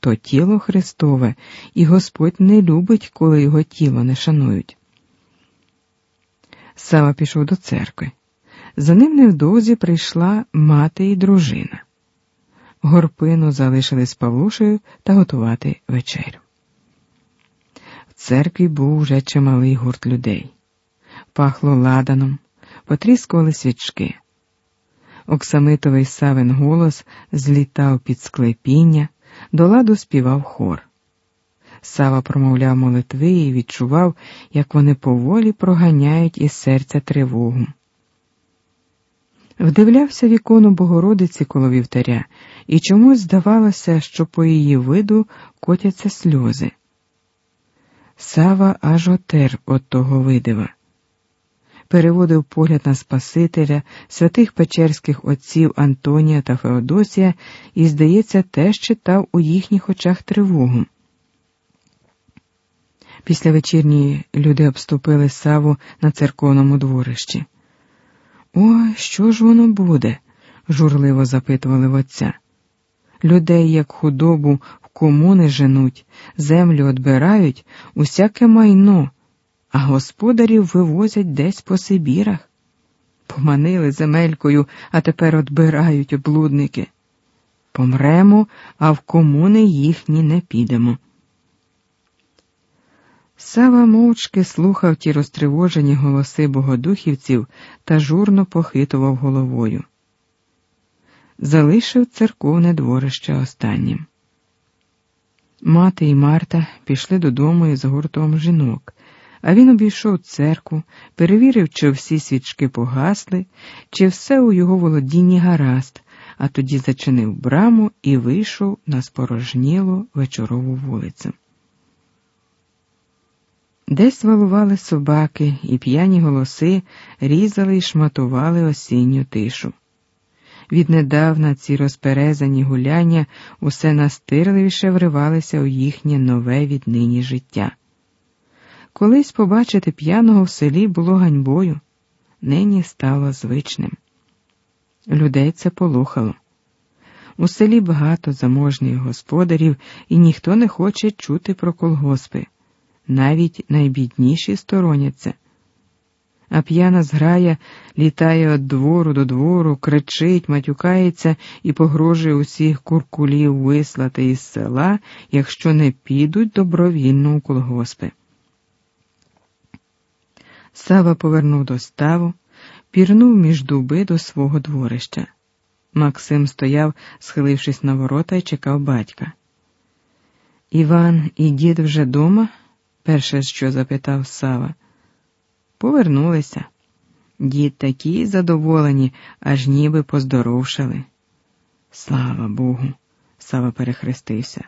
то тіло Христове, і Господь не любить, коли його тіло не шанують. Сава пішов до церкви. За ним невдовзі прийшла мати і дружина. Горпину залишили з Павлушею та готувати вечерю. В церкві був уже чималий гурт людей. Пахло ладаном, потріскували свічки. Оксамитовий савин голос злітав під склепіння, до ладу співав хор. Сава промовляв молитви і відчував, як вони поволі проганяють із серця тривогу. Вдивлявся в ікону Богородиці коло вівтаря, і чомусь здавалося, що по її виду котяться сльози. Сава аж отер от того видива. Переводив погляд на Спасителя, святих печерських отців Антонія та Феодосія і, здається, теж читав у їхніх очах тривогу. Після вечірньої люди обступили саву на церковному дворищі. Ой, що ж воно буде? журливо запитували в отця. Людей, як худобу, в комуни женуть, землю одбирають, усяке майно, а господарів вивозять десь по Сибірах. Поманили земелькою, а тепер одбирають облудники. Помремо, а в комуни їхні не підемо. Сава мовчки слухав ті розтривожені голоси богодухівців та журно похитував головою. Залишив церковне дворище останнім. Мати і Марта пішли додому із гуртом жінок, а він обійшов церкву, перевірив, чи всі свічки погасли, чи все у його володінні гаразд, а тоді зачинив браму і вийшов на спорожнілу вечорову вулицю. Десь валували собаки, і п'яні голоси різали і шматували осінню тишу. Віднедавна ці розперезані гуляння усе настирливіше вривалися у їхнє нове віднині життя. Колись побачити п'яного в селі було ганьбою, нині стало звичним. Людей це полохало. У селі багато заможних господарів, і ніхто не хоче чути про колгоспи навіть найбідніші стороняться. А п'яна зграя літає від двору до двору, кричить, матюкається і погрожує усіх куркулів вислати із села, якщо не підуть добровільно у колгоспи. Сава повернув до ставу, пірнув між дуби до свого дворища. Максим стояв, схилившись на ворота, і чекав батька. Іван і дід вже дома? перше, що запитав Сава. Повернулися. Дід такі задоволені, аж ніби поздоровшали. Слава Богу, Сава перехрестився.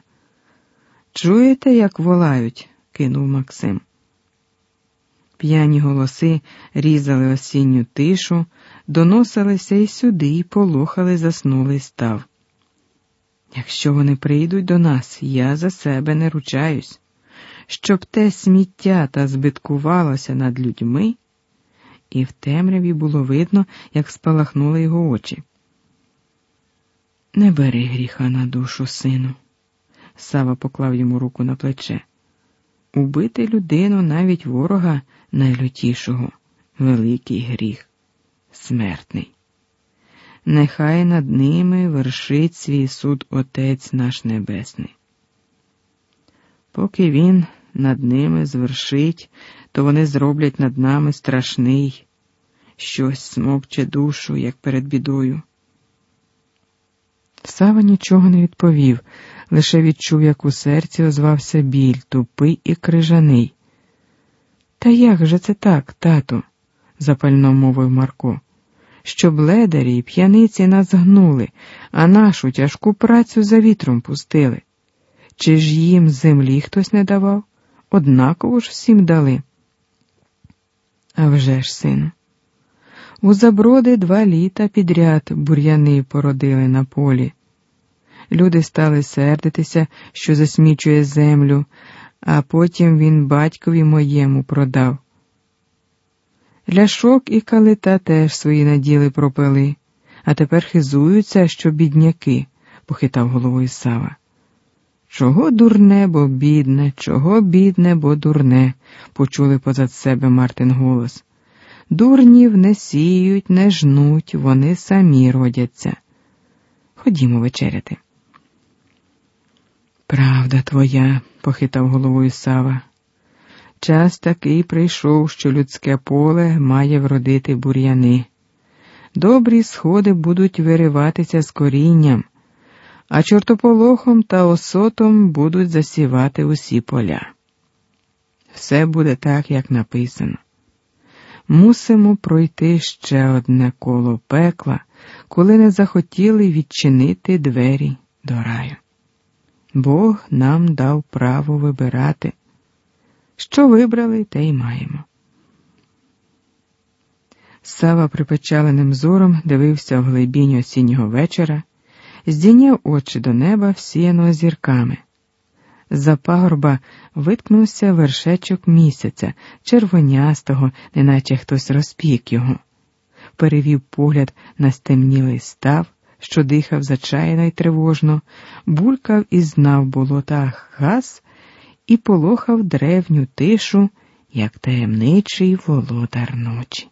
Чуєте, як волають? кинув Максим. П'яні голоси різали осінню тишу, доносилися й сюди і полохали заснулий став. Якщо вони прийдуть до нас, я за себе не ручаюсь щоб те сміття та збиткувалося над людьми, і в темряві було видно, як спалахнули його очі. Не бери гріха на душу, сину. Сава поклав йому руку на плече. Убити людину навіть ворога найлютішого, великий гріх, смертний. Нехай над ними вершить свій суд Отець наш Небесний. Поки він над ними звершить, то вони зроблять над нами страшний, щось смокче душу, як перед бідою. Сава нічого не відповів, лише відчув, як у серці озвався біль, тупий і крижаний. Та як же це так, тату? запально мовив Марко. Щоб ледарі й п'яниці нас гнули, а нашу тяжку працю за вітром пустили. Чи ж їм землі хтось не давав? Однаково ж всім дали. А вже ж, сину, у заброди два літа підряд бур'яни породили на полі. Люди стали сердитися, що засмічує землю, а потім він батькові моєму продав. Ляшок і калита теж свої наділи пропили, а тепер хизуються, що бідняки, похитав головою Сава. Чого дурне, бо бідне, чого бідне, бо дурне, почули позад себе Мартин голос. Дурнів не сіють, не жнуть, вони самі родяться. Ходімо вечеряти. Правда твоя, похитав головою Сава. Час такий прийшов, що людське поле має вродити бур'яни. Добрі сходи будуть вириватися з корінням, а чортополохом та осотом будуть засівати усі поля. Все буде так, як написано. Мусимо пройти ще одне коло пекла, коли не захотіли відчинити двері до раю. Бог нам дав право вибирати. Що вибрали, те й маємо. Сава припечаленим зором дивився в глибінь осіннього вечора, здійняв очі до неба всіяно зірками. З-за пагорба виткнувся вершечок місяця, червонястого, неначе хтось розпік його, перевів погляд на стемнілий став, що дихав зачаяно й тривожно, булькав і знав болотах газ і полохав древню тишу, як таємничий володар ночі.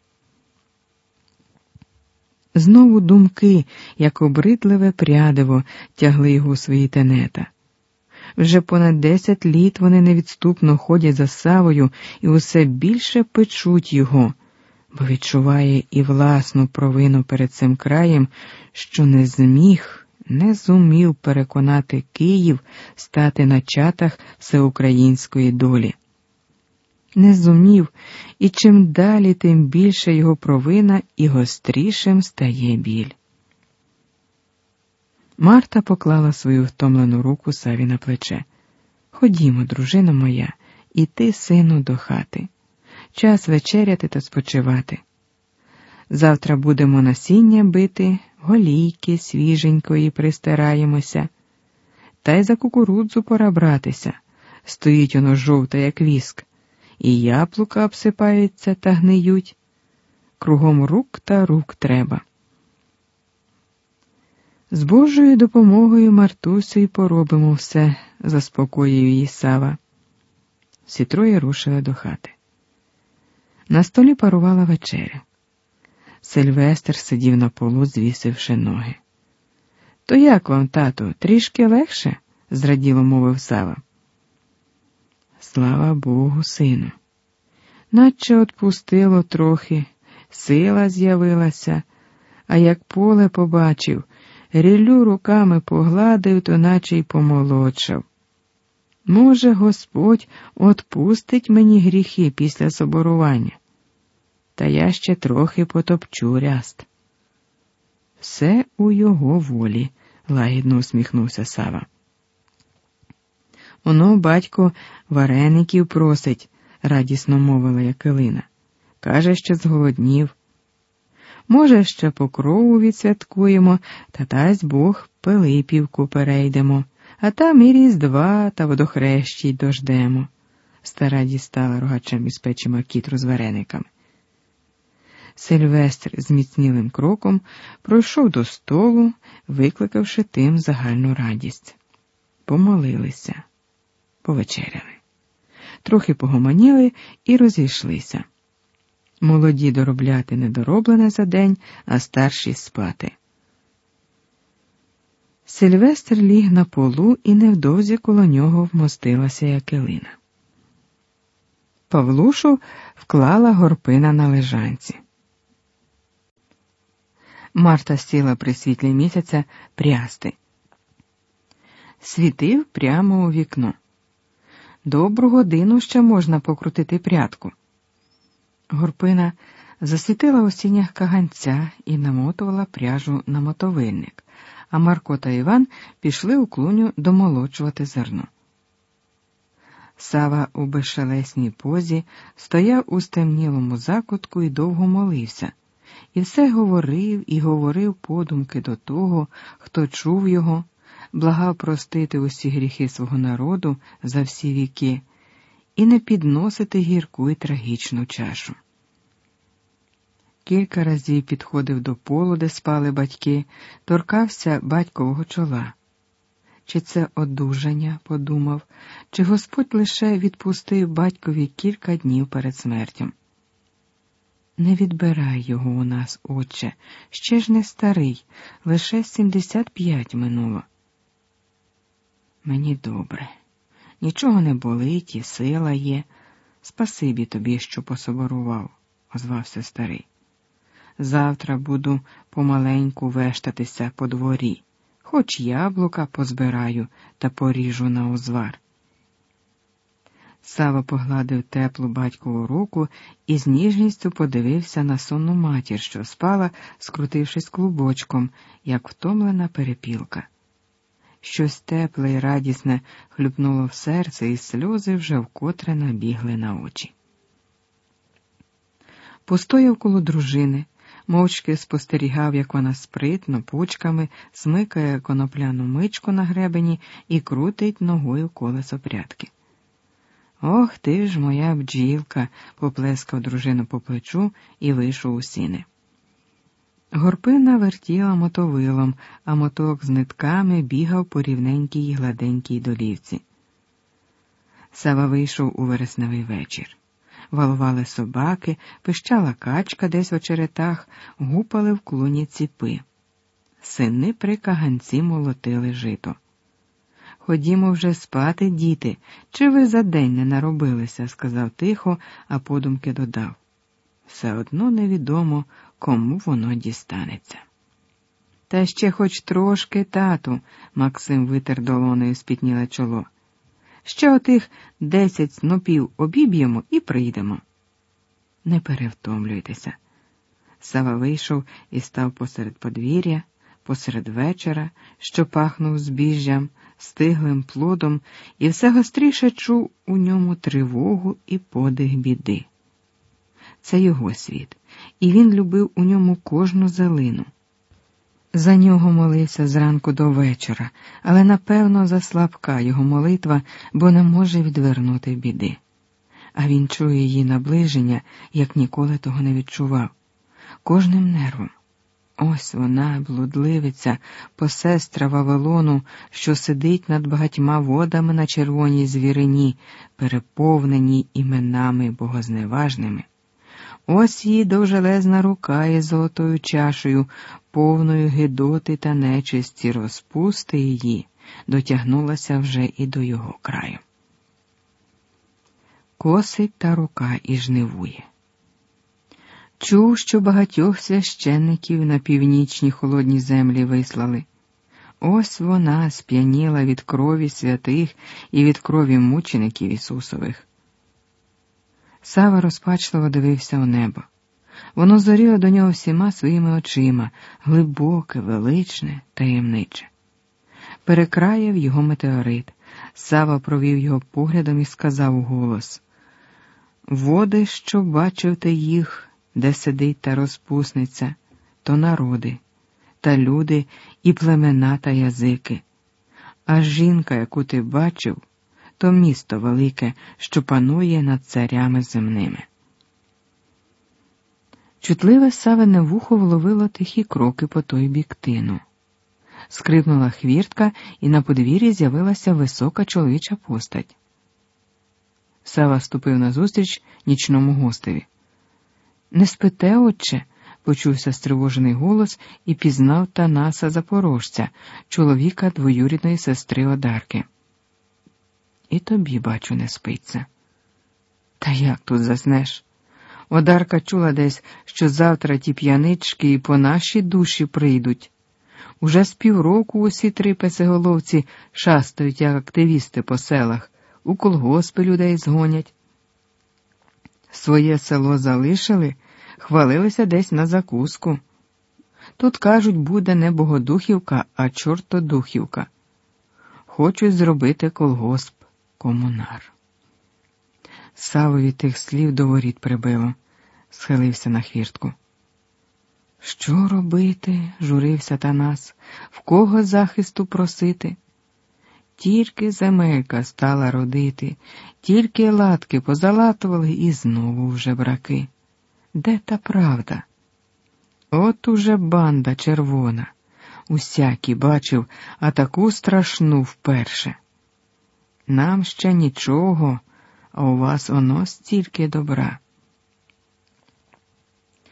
Знову думки, як обридливе прядиво, тягли його у свої тенета. Вже понад десять літ вони невідступно ходять за савою і усе більше печуть його, бо відчуває і власну провину перед цим краєм, що не зміг, не зумів переконати Київ стати на чатах всеукраїнської долі. Не зумів, і чим далі, тим більше його провина і гострішим стає біль. Марта поклала свою втомлену руку Саві на плече. Ходімо, дружина моя, і ти, сину, до хати. Час вечеряти та спочивати. Завтра будемо насіння бити, голійки свіженької пристараємося, та й за кукурудзу пора братися. Стоїть воно жовте, як віск, і яблука обсипаються та гниють. Кругом рук та рук треба. З Божою допомогою Мартусю й поробимо все, заспокоює її Сава. Всі троє рушили до хати. На столі парувала вечеря. Сильвестр сидів на полу, звісивши ноги. То як вам, тату, трішки легше? зраділо мовив Сава. Слава Богу, сину. Наче отпустило трохи, сила з'явилася, а як поле побачив, ріллю руками погладив, то наче й помолодшав. Може, Господь отпустить мені гріхи після соборування, та я ще трохи потопчу ряст. Все у його волі, лагідно усміхнувся Сава. Оно батько вареників просить, радісно мовила Якилина. Каже, що зголоднів. Може, ще покрову відсвяткуємо, та дасть Бог Пилипівку перейдемо, а там і Різдва та водохрещій дождемо. Стара дістала рогачем із печі макітру з варениками. Сильвестр з міцнілим кроком пройшов до столу, викликавши тим загальну радість. Помолилися, повечеряли, трохи погомоніли і розійшлися. Молоді доробляти недороблене за день, а старші спати. Сильвестр ліг на полу і невдовзі коло нього вмостилася якелина. Павлушу вклала горпина на лежанці. Марта сіла при світлі місяця прясти. Світив прямо у вікно. Добру годину ще можна покрутити прядку. Горпина засвітила у сінях каганця і намотувала пряжу на мотовильник, а Марко та Іван пішли у клуню домолочувати зерно. Сава у безшелесній позі стояв у стемнілому закутку і довго молився, і все говорив і говорив подумки до того, хто чув його, благав простити усі гріхи свого народу за всі віки і не підносити гірку і трагічну чашу. Кілька разів підходив до полу, де спали батьки, торкався батькового чола. чи це одужання, подумав, чи Господь лише відпустив батькові кілька днів перед смертю. Не відбирай його у нас, отче, ще ж не старий, лише сімдесят п'ять минуло. Мені добре, нічого не болить, і сила є. Спасибі тобі, що пособорував, озвався старий. Завтра буду помаленьку вештатися по дворі, хоч яблука позбираю та поріжу на узвар. Сава погладив теплу батькову руку і з ніжністю подивився на сонну матір, що спала, скрутившись клубочком, як втомлена перепілка. Щось тепле і радісне хлюпнуло в серце, і сльози вже вкотре набігли на очі. Постояв коло дружини, мовчки спостерігав, як вона спритно, пучками смикає конопляну мичку на гребені і крутить ногою колесо прядки. Ох ти ж, моя бджілка, поплескав дружину по плечу і вийшов у сіни. Горпина вертіла мотовилом, а моток з нитками бігав по рівненькій гладенькій долівці. Сава вийшов у вересневий вечір. Валували собаки, пищала качка десь в очеретах, гупали в клуні ціпи. Сини при каганці молотили жито. Ходімо вже спати, діти, чи ви за день не наробилися, сказав тихо, а подумки додав. Все одно невідомо, кому воно дістанеться. Та ще хоч трошки, тату, Максим витер долоною спітніле чоло. Ще отих десять снопів обіб'ємо і прийдемо. Не перевтомлюйтеся. Сава вийшов і став посеред подвір'я, посеред вечора, що пахнув збіжжям, стиглим плодом, і все гостріше чув у ньому тривогу і подих біди. Це його світ, і він любив у ньому кожну залину. За нього молився зранку до вечора, але напевно заслабка його молитва, бо не може відвернути біди. А він чує її наближення, як ніколи того не відчував, кожним нервом. Ось вона, блудливиця, посестра Вавилону, що сидить над багатьма водами на червоній звірині, переповненій іменами богозневажними. Ось її довжелезна рука із золотою чашею, повною гидоти та нечисті розпусти її, дотягнулася вже і до його краю. Косить та рука і жнивує. Чув, що багатьох священників на північні холодні землі вислали. Ось вона сп'яніла від крові святих і від крові мучеників Ісусових. Сава розпачливо дивився у небо. Воно зоріло до нього всіма своїми очима, глибоке, величне, таємниче. Перекраяв його метеорит. Сава провів його поглядом і сказав у голос Води, що бачив ти їх, де сидить та розпусниця, то народи, та люди і племена та язики. А жінка, яку ти бачив, то місто велике, що панує над царями земними. Чутливе савине вухо вловило тихі кроки по той бік тину. Скрипнула хвіртка, і на подвір'ї з'явилася висока чоловіча постать. Сава ступив назустріч нічному гостеві. Не спите, отче, почувся стривожений голос і пізнав Танаса Запорожця, чоловіка двоюрідної сестри Одарки. І тобі, бачу, не спиться. Та як тут заснеш? Одарка чула десь, що завтра ті п'янички і по нашій душі прийдуть. Уже з півроку усі три песеголовці шастають, як активісти по селах, у колгоспи людей згонять. Своє село залишили, хвалилися десь на закуску. Тут, кажуть, буде не Богодухівка, а Чортодухівка. Хочуть зробити колгосп комунар. Савові тих слів до воріт прибило, схилився на хвіртку. Що робити? журився Танас, в кого захисту просити? Тільки земелька стала родити, тільки латки позалатували і знову вже браки. Де та правда? От уже банда червона. усякі бачив, а таку страшну вперше. Нам ще нічого, а у вас оно стільки добра.